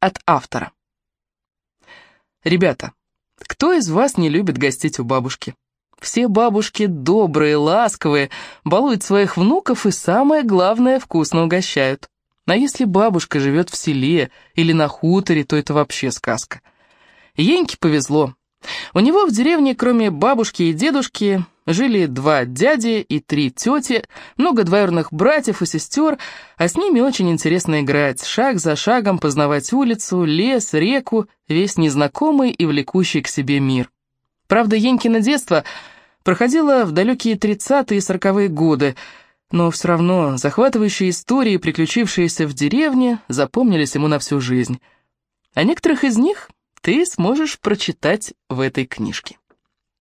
от автора. Ребята, кто из вас не любит гостить у бабушки? Все бабушки добрые, ласковые, балуют своих внуков и, самое главное, вкусно угощают. А если бабушка живет в селе или на хуторе, то это вообще сказка. Еньке повезло. У него в деревне, кроме бабушки и дедушки, жили два дяди и три тети, много двоюродных братьев и сестер, а с ними очень интересно играть, шаг за шагом познавать улицу, лес, реку, весь незнакомый и влекущий к себе мир. Правда, Енькино детство проходило в далекие 30-е и 40-е годы, но все равно захватывающие истории, приключившиеся в деревне, запомнились ему на всю жизнь. О некоторых из них ты сможешь прочитать в этой книжке.